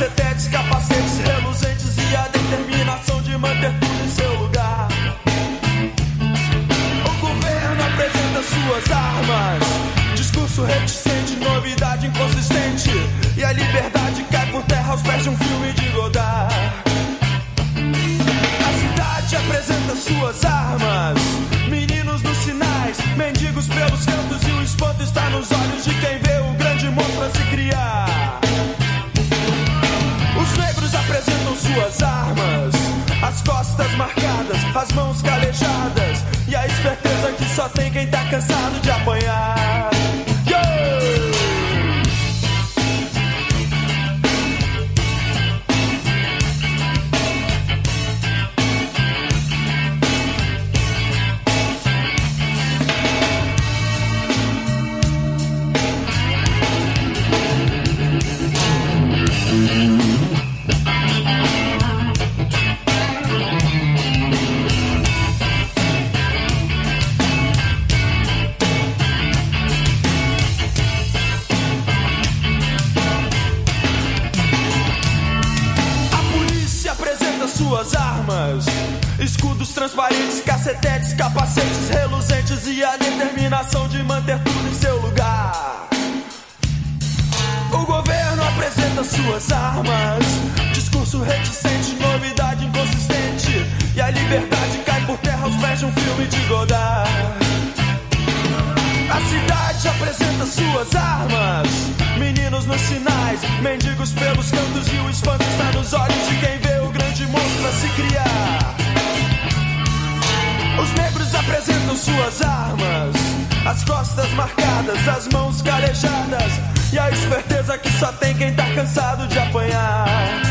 cacetetes, capacetes reluzentes e a determinação de manter tudo em seu lugar. O governo apresenta suas armas. Discurso reticente, novidade inconsistente. E a liberdade cai por terra aos pés de um filme de Godard. A cidade apresenta suas armas. Suas armas, as costas marcadas, as mãos calejadas e a esperteza que só tem quem tá cansado de apanhar. Suas armas. Escudos transparentes, cacetetes, capacetes reluzentes e a determinação de manter tudo em seu lugar. O governo apresenta suas armas. Discurso reticente, novidade inconsistente. E a liberdade cai por terra aos pés de um filme de Godard. A cidade apresenta suas armas. Meninos nos sinais, mendigos pelos cantos e o espanto está nos olhos de quem vê o grande Os negros apresentam suas armas, as costas marcadas, as mãos calejadas e a esperteza que só tem quem tá cansado de apanhar.